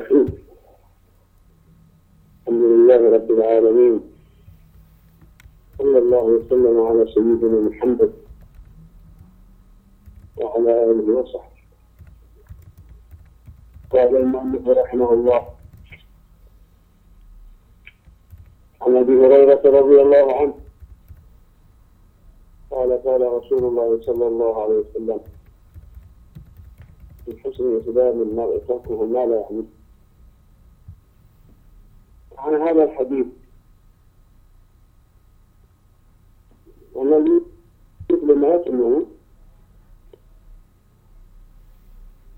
الرحيم. الحمد لله رب العالمين. صلى الله وسلم على سيدنا محمد وعلى آله وصحبه. قال المؤلف رحمه الله عن أبي هريرة رضي الله عنه قال قال رسول الله صلى الله عليه وسلم من حسن إسلام المرء تركه ما لا يعنيه عن هذا الحديث. والذي مثل ما يسمعه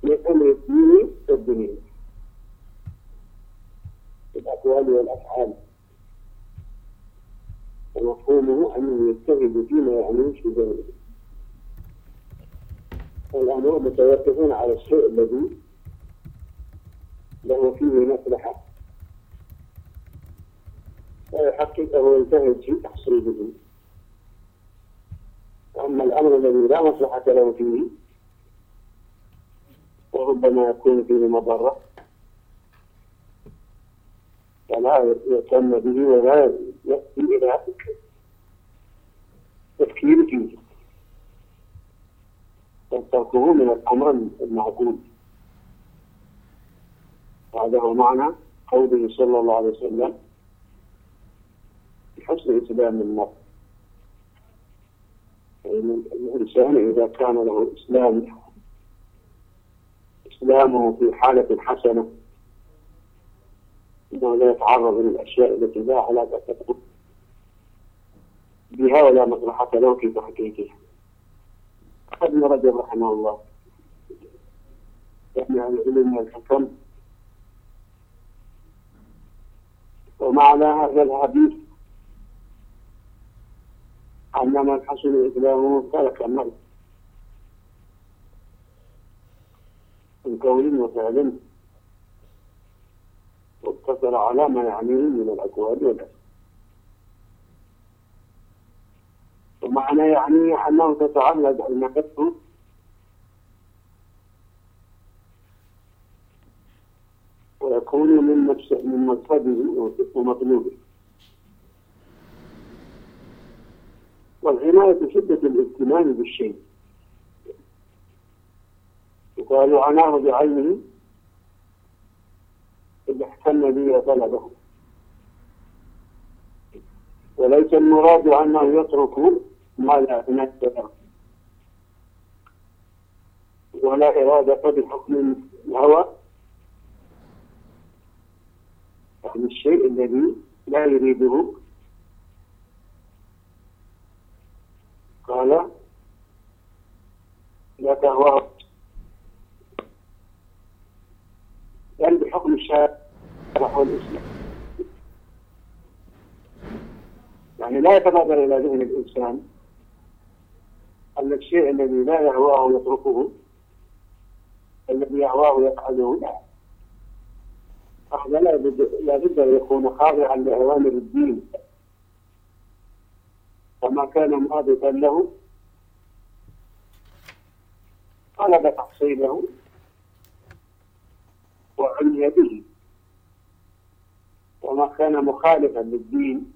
من الدين والدنيا. الأقوال والأفعال. ومفهومه أنه يتخذ فيما يعنيه في ذلك. الأمر متوقفون على الشيء الذي له فيه مصلحة. ويحقق ويجتهد في تحصيله أما الأمر الذي لا مصلحة له فيه وربما يكون فيه مضرة. فلا يهتم به ولا يأتي إلى تفكير فيه. تركه من الأمر المعقول. هذا هو معنى قوله صلى الله عليه وسلم بحسن إسلام المرء الإنسان إذا كان له إسلام إسلامه في حالة حسنة أنه لا يتعرض للأشياء التي لا علاقة بها ولا مصلحة له في تحقيقها ابن رجب رحمه الله. يعني العلم والحكم. ومعنى هذا الحديث أن من حسن إسلامه ترك المرء من قول وفعل واقتصر على ما يعنيه من الأقوال والأفعال ومعنى يعني أنه تتعلق المحبة ويكون من من مقصده ومطلوبه والعناية شدة الاهتمام بالشيء. يقال عناه بعينه إذا اهتم به وطلبه وليس المراد أنه يترك ما لا يتنفذ ولا إرادة بحكم الهوى. يعني الشيء الذي لا يريده قال لا تهواه بل بحكم الشارع والإسلام يعني لا يتبادر إلى ذهن الإنسان أن الشيء الذي لا يهواه يتركه الذي يهواه يفعله لا. هذا لا بد أن يكون خاضعا لأوامر الدين. وما كان مضبطا له طلب تحصيله وعني به. وما كان مخالفا للدين.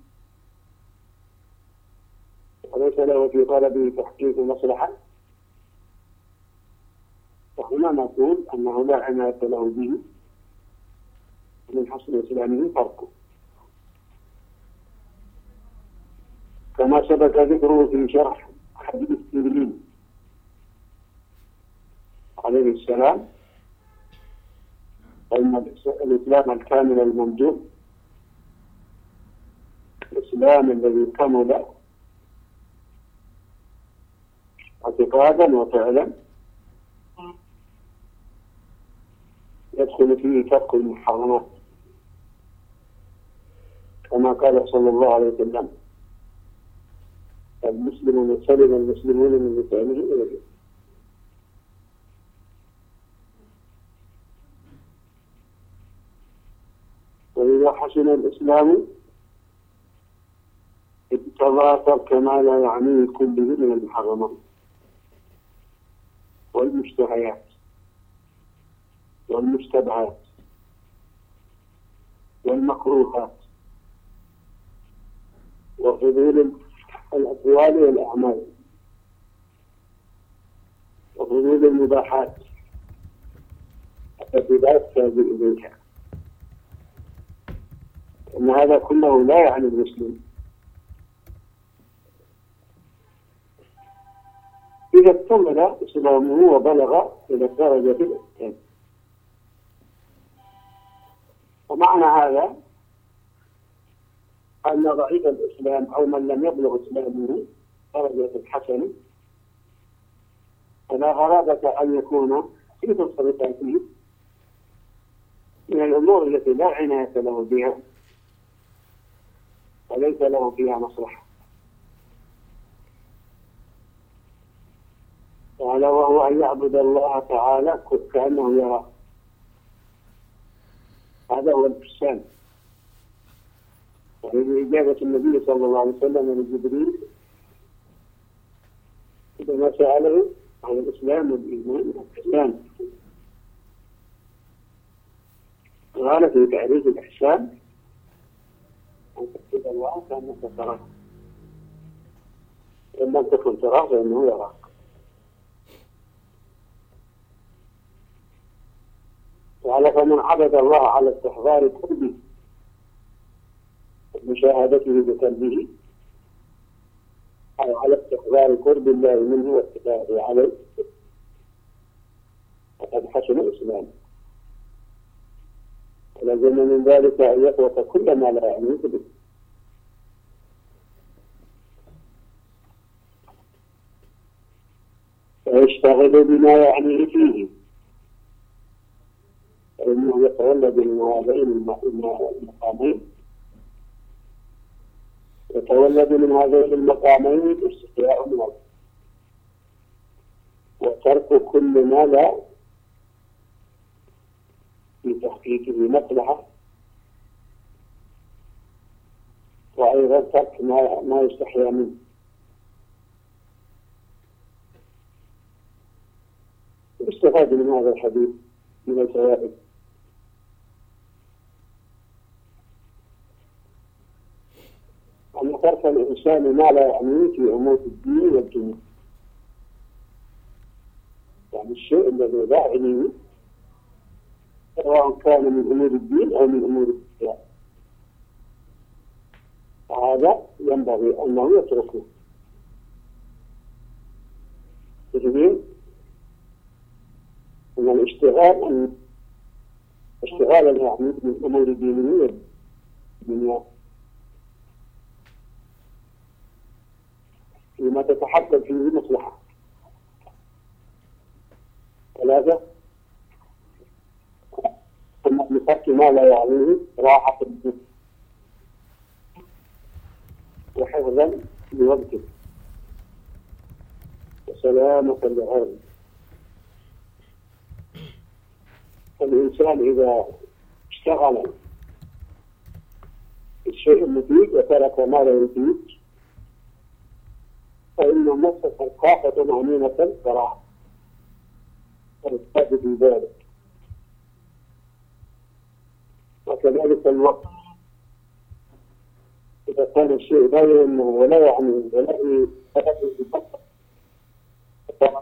وليس له في طلبه تحقيق مصلحة. وهنا نقول أنه لا عناية له به. من حسن إسلامه فرقه. كما سبق ذكره في شرح حديث جبريل عليه السلام. فإن الإسلام الكامل الممدوح. الإسلام الذي كمل اعتقادا وفعلا. يدخل فيه ترك المحرمات. كما قال صلى الله عليه وسلم. المسلم من سلم المسلمون من لسانه حسن الإسلام. اقتضى ترك ما لا يعنيه كله من المحرمات والمشتهيات والمشتبهات والمكروهات وفضول الأقوال والأعمال وفضول المباحات. التي لا يحتاج إليها أن هذا كله لا يعني المسلم. إذا اكتمل إسلامه وبلغ إلى درجة الإحسان ومعنى هذا أن ضعيف الإسلام أو من لم يبلغ إسلامه درجة الحسن فلا غرابة أن يكون في تصرفاته من الأمور التي لا عناية له بها. وليس له فيها مصلحة قال وهو أن يعبد الله تعالى كأنه يراه هذا هو الإحسان. وهذه إجابة النبي صلى الله عليه وسلم لجبريل عندما سأله عن الإسلام والإيمان والإحسان. قال في تعريف الإحسان تكتب الله كأنك تراه إن لم تكن تراه فإنه يراك قال فمن عبد الله على استحضار قربه مشاهدته بقلبه أو على استحضار قرب الله منه واتباعه عليه فقد حسن إسلامه ولزم من ذلك أن يترك كل ما لا يعنيه به. فيشتغل بما يعنيه فيه. فإنه يتولد من هذين المقامين. يتولد من هذين المقامين استحياء من وترك كل ما لا في تحقيقه مصلحة وأيضا ترك ما ما يستحيا منه. يستفاد من هذا الحديث من الفوائد أن ترك الإنسان ما لا يعنيه في أمور الدين والدنيا يعني الشيء الذي لا يعنيه سواء كان من أمور الدين أو من أمور الدنيا هذا ينبغي أنه يتركه. تجدين أن الاشتغال أن اشتغال يعني من أمور الدينية الدنيا. فيما تتحقق فيه المصلحة ثلاثة؟ لا يعنيه راحة الجسم؟ وحفظا لوقته وسلامة لعرضه الإنسان إذا اشتغل الشيء المفيد وترك ما لا يفيد فإن نفسه مأمونة فراح فالإثبات في ذلك. وكذلك الوقت. إذا كان الشيء لا يهمه ولا يعني ولا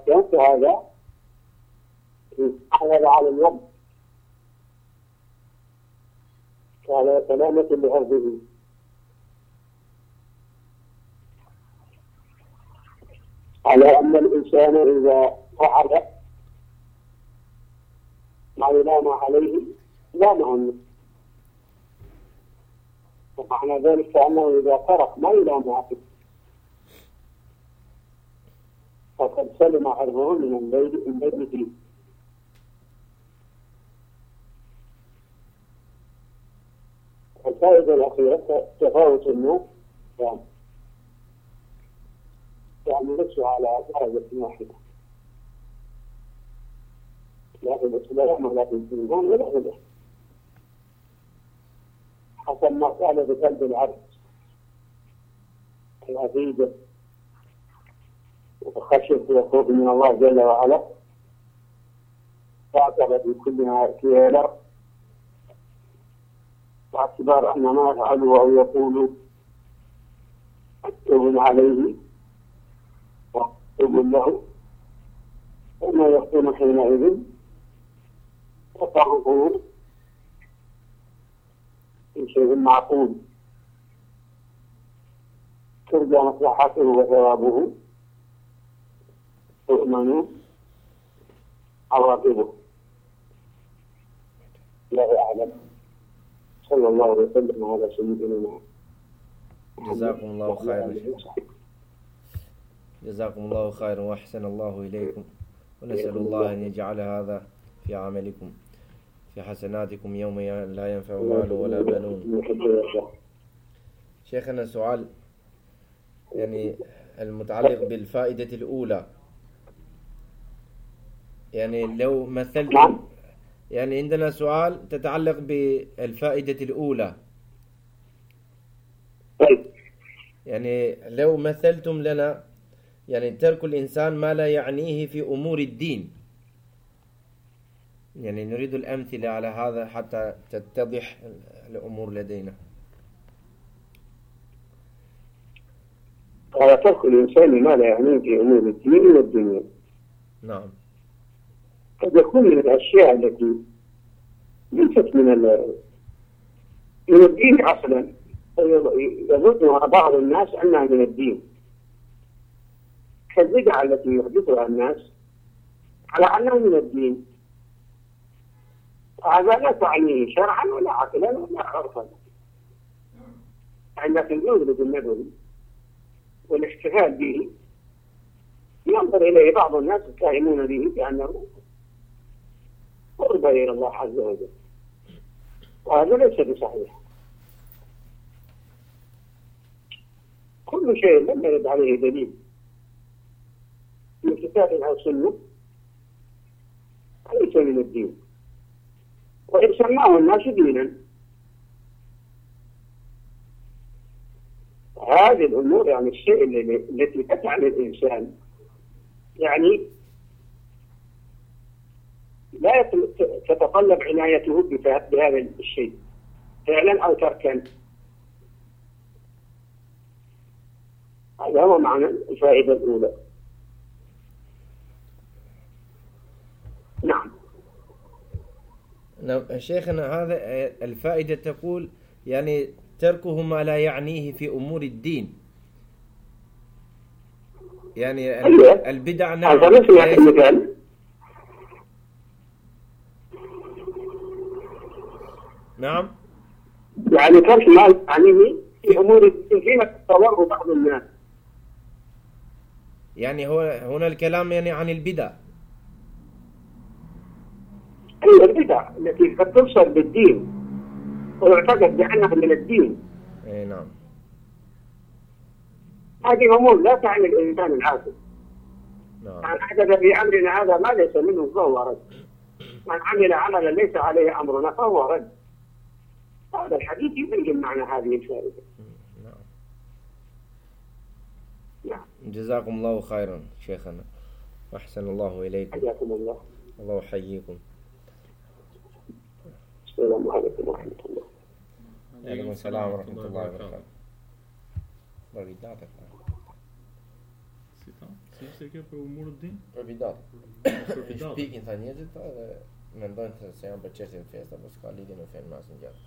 ينفع هذا. حمل على الوقت على سلامة لأرضه على أن الإنسان إذا فعل ما يلام عليه لا عنه ومعنى ذلك فأنه إذا ترك ما يلام فقد سلم عرضه من الليل الليل فيه الفائدة الأخيرة تفاوت النوم. يعني يعني ليس على درجة واحدة. لا في الإسلام ولا في ولا في الإحسان حسب ما قال بقلب العبد العقيدة وخشية وخوف من الله جل وعلا. تعتبر بكلها كيالر باعتبار أن ما يفعله أو يقول. مكتوب عليه. ومكتوب له. فما يكون حينئذ. في شيء معقول. ترجى مصلحته وثوابه تؤمن عواقبه. الله أعلم. صلى الله وسلم على سيدنا محمد. جزاكم الله خيرا. جزاكم الله خيرا وأحسن الله إليكم. ونسأل الله أن يجعل هذا في عملكم. في حسناتكم يوم لا ينفع مال ولا بنون. شيخنا سؤال يعني المتعلق بالفائدة الأولى. يعني لو مثلت. يعني عندنا سؤال تتعلق بالفائدة الأولى. يعني لو مثلتم لنا يعني ترك الإنسان ما لا يعنيه في أمور الدين. يعني نريد الأمثلة على هذا حتى تتضح الأمور لدينا. على ترك الإنسان ما لا يعنيه في أمور الدين والدنيا. نعم. قد يكون من الأشياء التي ليست من من الدين أصلا. يظنها بعض الناس أنها من الدين. كالبدع التي يحدثها الناس على أنها من الدين. هذا لا تعنيه شرعا ولا عقلا ولا عرفا. لكن يوجد النبوي والاحتفال به ينظر إليه بعض الناس الكائنون به بأنه قرب إلى الله عز وجل. وهذا ليس بصحيح. كل شيء لم يرد عليه دليل. من كتاب أو سنة ليس من الدين. وإن سماه الناس دينا هذه الأمور يعني الشيء اللي- التي تفعل الإنسان. يعني لا تتطلب عنايته بهذا الشيء. فعلا أو تركا. هذا هو معنى الفائدة الأولى نعم نعم شيخنا هذا الفائدة تقول يعني تركه ما لا يعنيه في أمور الدين. يعني أيوة. البدع نعم. المثال نعم. يعني ترك ما يعنيه في أمور الدين فيما تتصوره بعض الناس. يعني هو هنا الكلام يعني عن البدع. أي البدع التي قد تبصر بالدين ويعتقد بأنها من الدين. اي نعم. هذه أمور لا تعني الإنسان العاقل نعم. من أحدث في أمرنا هذا ما ليس منه فهو رد. من عمل عملا ليس عليه أمرنا فهو رد. هذا الحديث يبين معنى هذه الفائدة. نعم نعم. جزاكم الله خيرا شيخنا. أحسن الله إليكم. حياكم الله. الله يحييكم. السلام عليكم ورحمة الله وعليكم السلام ورحمة الله وبركاته Providade, Si tha? Si ishte kjo për umurët din? providade. Për Për bidat. shpikin tha njerëzit edhe mendojnë se se janë për çështjen festa, por s'ka lidhje me fen mas ngjatë.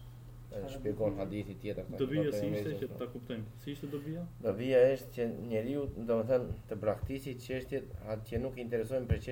Edhe shpjegon hadithi tjetër. tha, Dobija për si ishte pejgamberin që ta kuptojmë. Si ishte dobija? Dobija është që njeriu, domethënë, të braktisë çështjet atë që nuk i interesojnë për